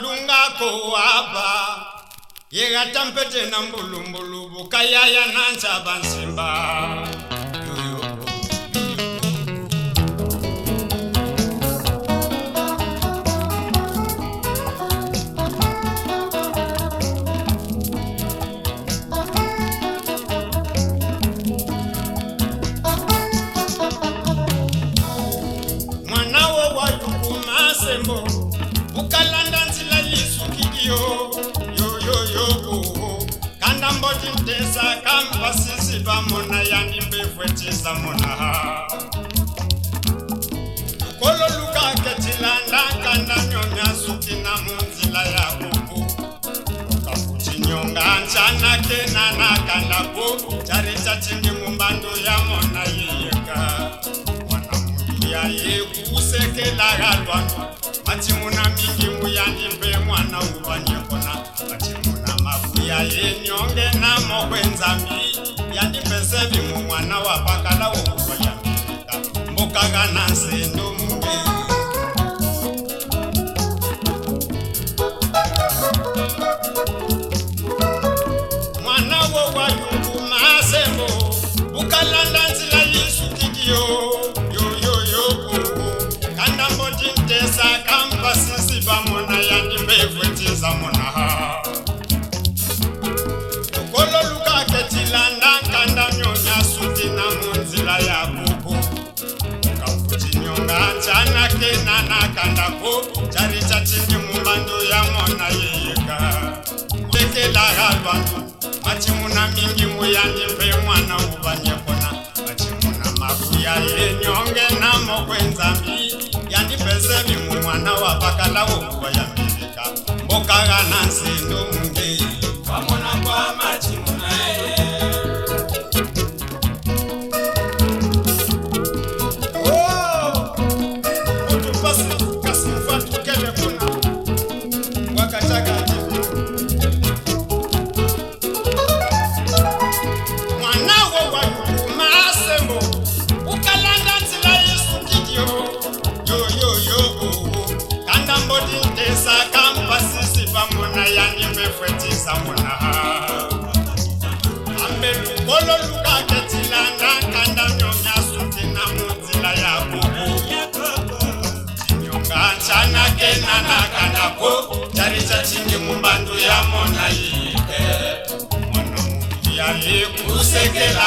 lunga apa yega tampete na mbulumbulu bukayaya nansa bansimba ezakamba sisi bamona yani mbevu etiza monaha kolo lukake tilandaka na nyonya suki na munzila ya bubu kakucinyonga ncanake nanakanda bubu cari cacingi mumbandu ya mona yeyeka mwana muliya yekusekelaga lwano matimuna mingi muyani mbe mwana ubanyekona yenyonge namo kwenza mbi yandipesevi mumwana wapakala wokukoya mika mbukagana nsindu mumbi mwana wokwayunguma sembo ukalanda nzila lisukikiyo yoyoyoku kandambotintesa mona dandako jarisatini mumbando ya mwana yeka lekela halwanu machimuna mingi muyanimve mwana uvanyekona machimuna makuya yenyonge na mokwenzami yandipezeni mumwana wa pakala wokuva ya mivika mbokaga na nsindu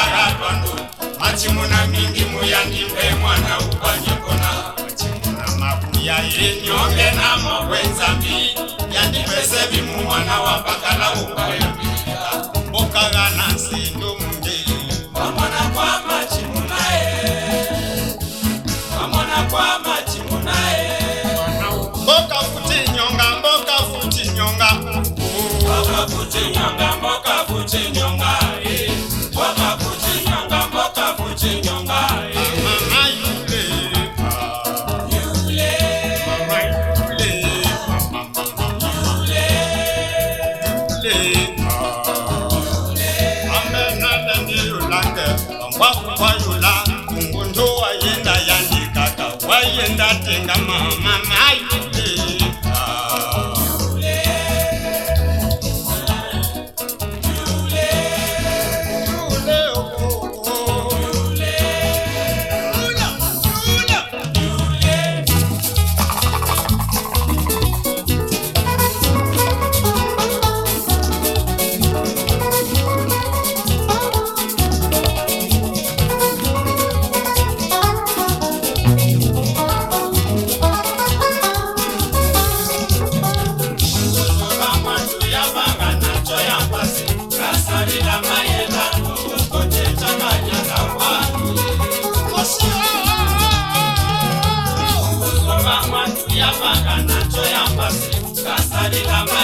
maratwa ndo machimuna mingi muyandimbe mwana ukwanyekona machimuna makuya yenyonge namo kwenzambi yandipese vimumwana wapakala ukwayampilila mbokagana nsindu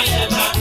Bayana.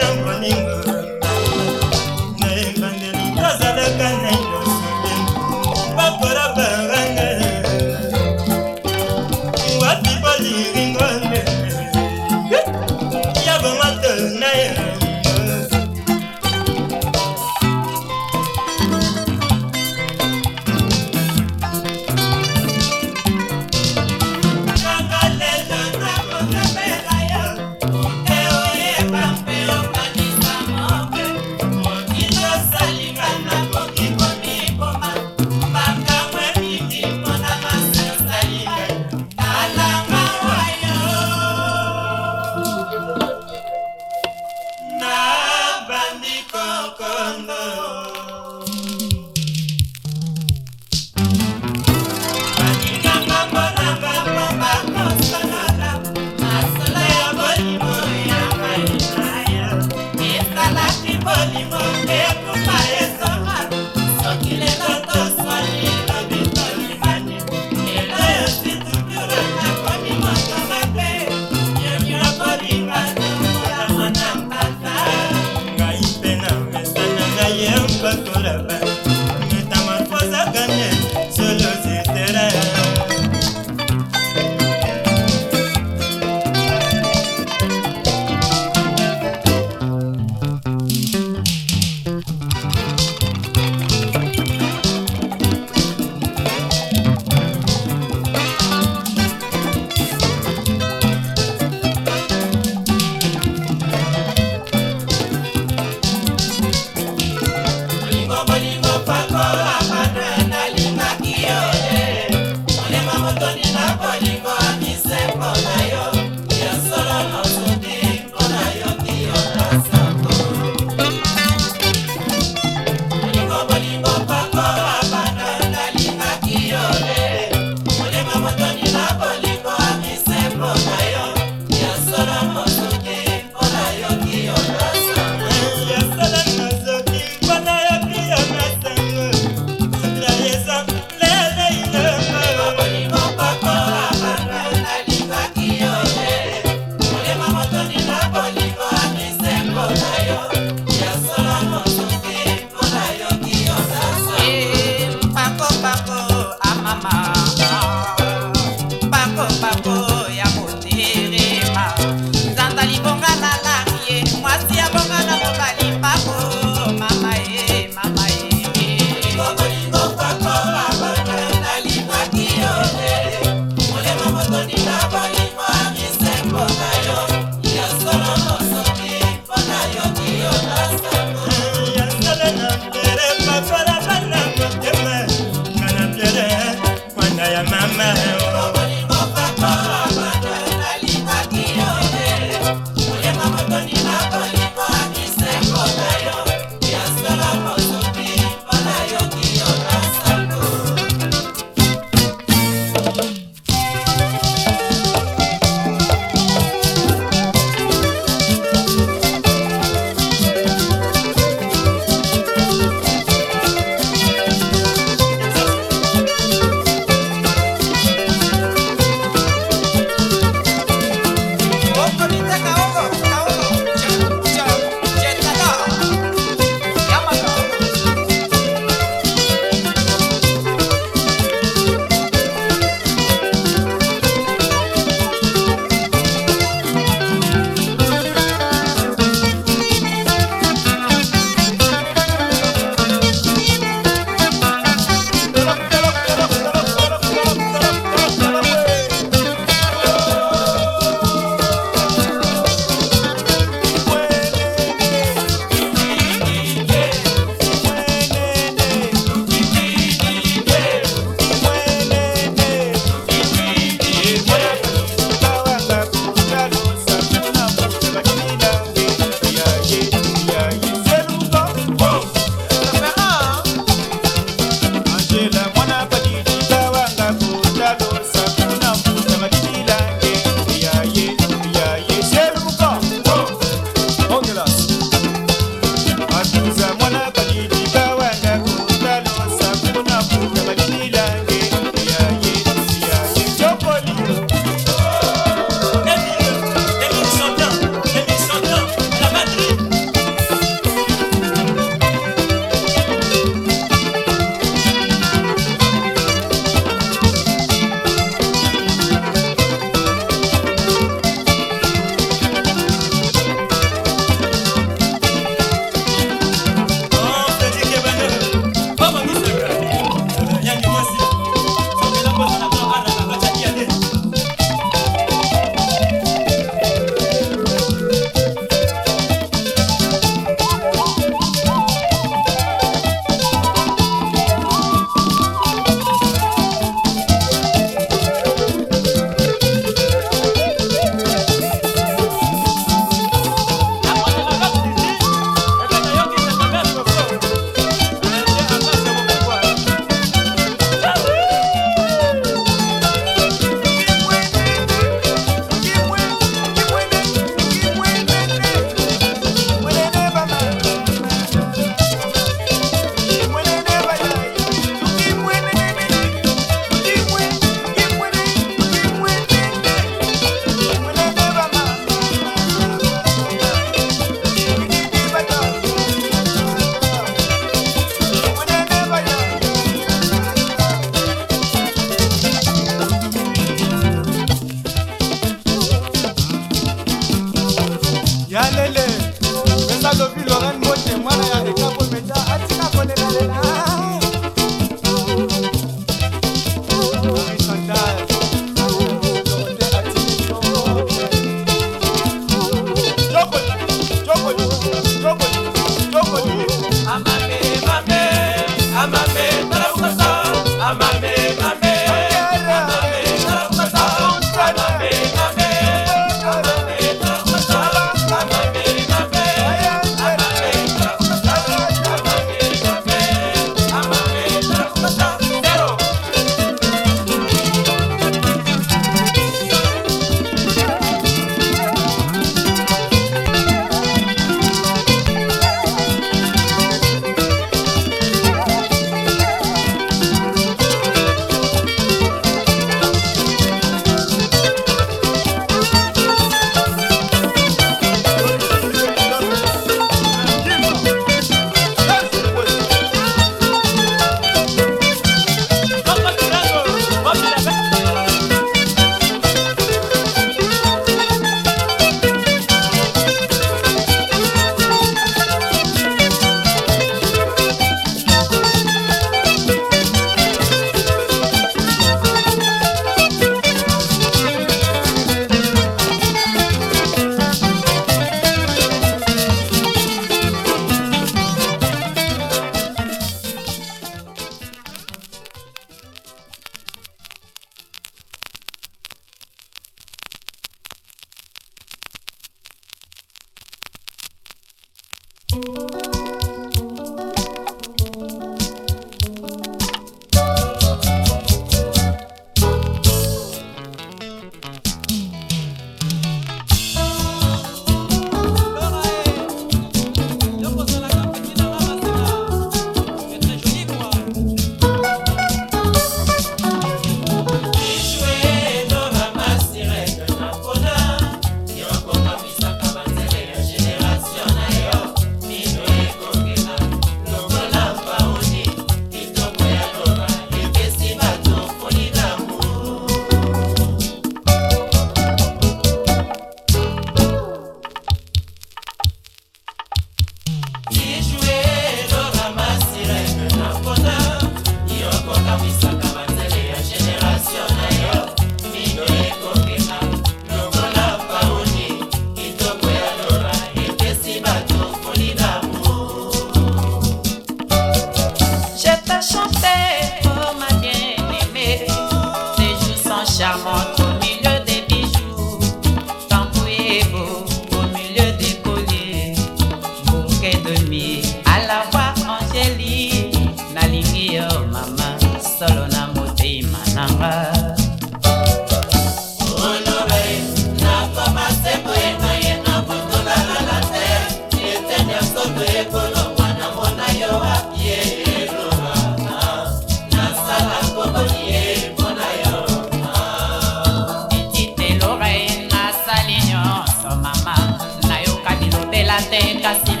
en casi